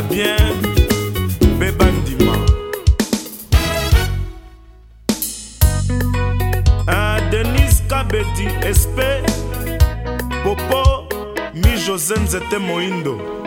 ezala bien mpe bandima ah, denis kabeti espe popo mi josé nzete moindo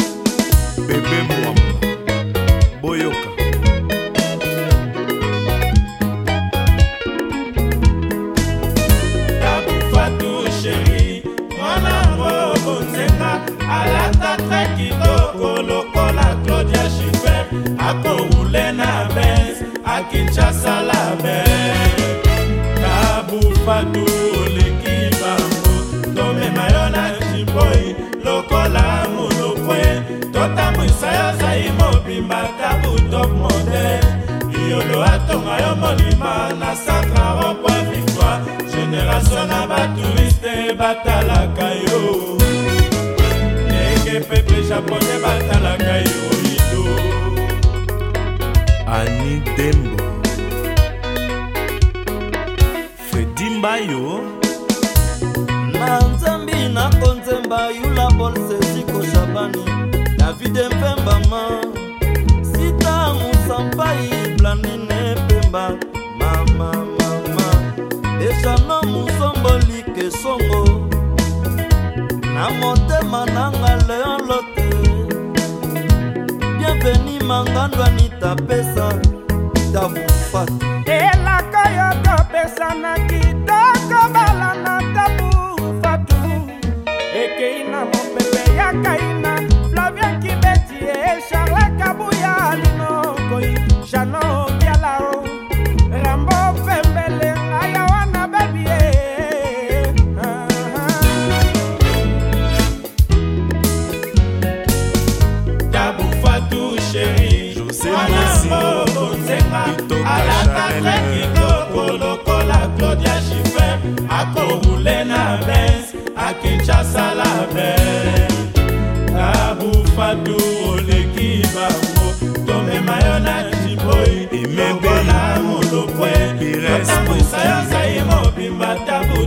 mobongisa yo zai mobimbaka butop modele iyolo atonga yo molima na sakraro po victoire generatio na batouriste batalaka yo ndenge pepe japonais batalaka yo ido ani dembo fredi mbayo na nzambi na konzemba yula bolsesiko shabani davide mpembama sita musampai blandine mpemba mamamama ejano muzombolike songo na motema nanga leon lote bienveni mangando anita pesa davufat elaka yo topesanaki ta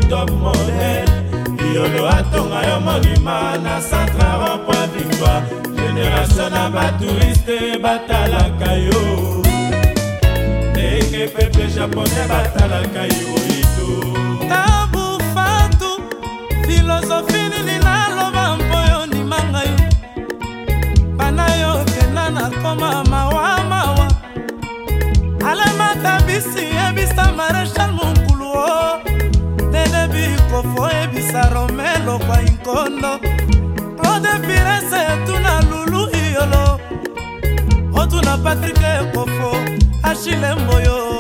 top model liolo atonga yo monima na centre rempoi victoire génération na batouriste batalaka yo ndenge peple japonais batalaka yoito tabufatu filosofi nini naloba mpo yo ndima ngai bana yo kenda nakoma mawa mawa alemata bisi patrik ekofo ashile mboyo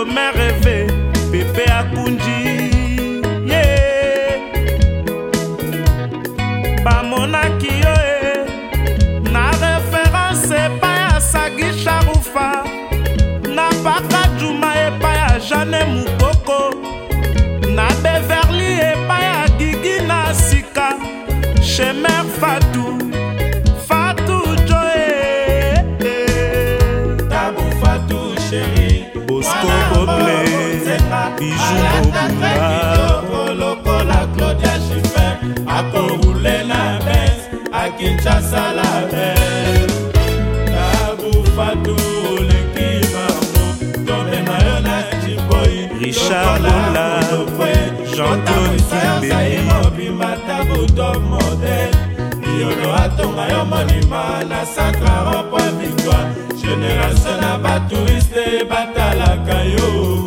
romain rêvé pepe akunji ye yeah. bamonaki yo e na reference epai ya sagi sharufa na paka juma epai ya jane mukoko na beverly epai ya gigi na sika shemer fatu lokola claudia shifer akohule na bes akinshasa la bes kabufatu oleki bango tomema yo na jiboyi richard bola jean-claude kimbemobima tabuto modele yolo atonga yo monima na sacraro po victoire génération na batouriste batalaka yo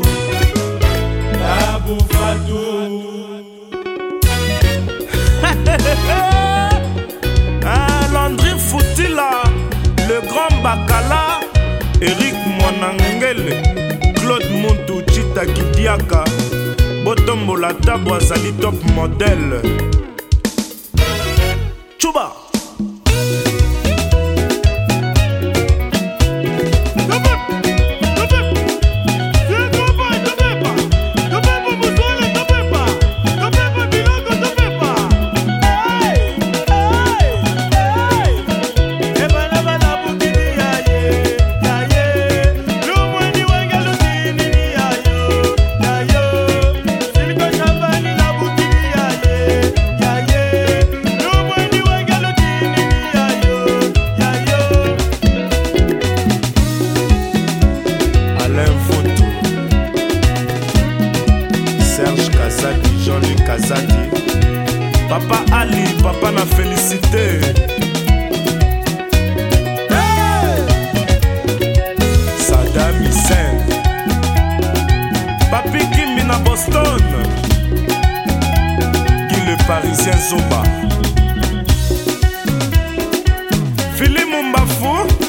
kidiaka botombola tabo azali top modele parisien zoba filimu mbafu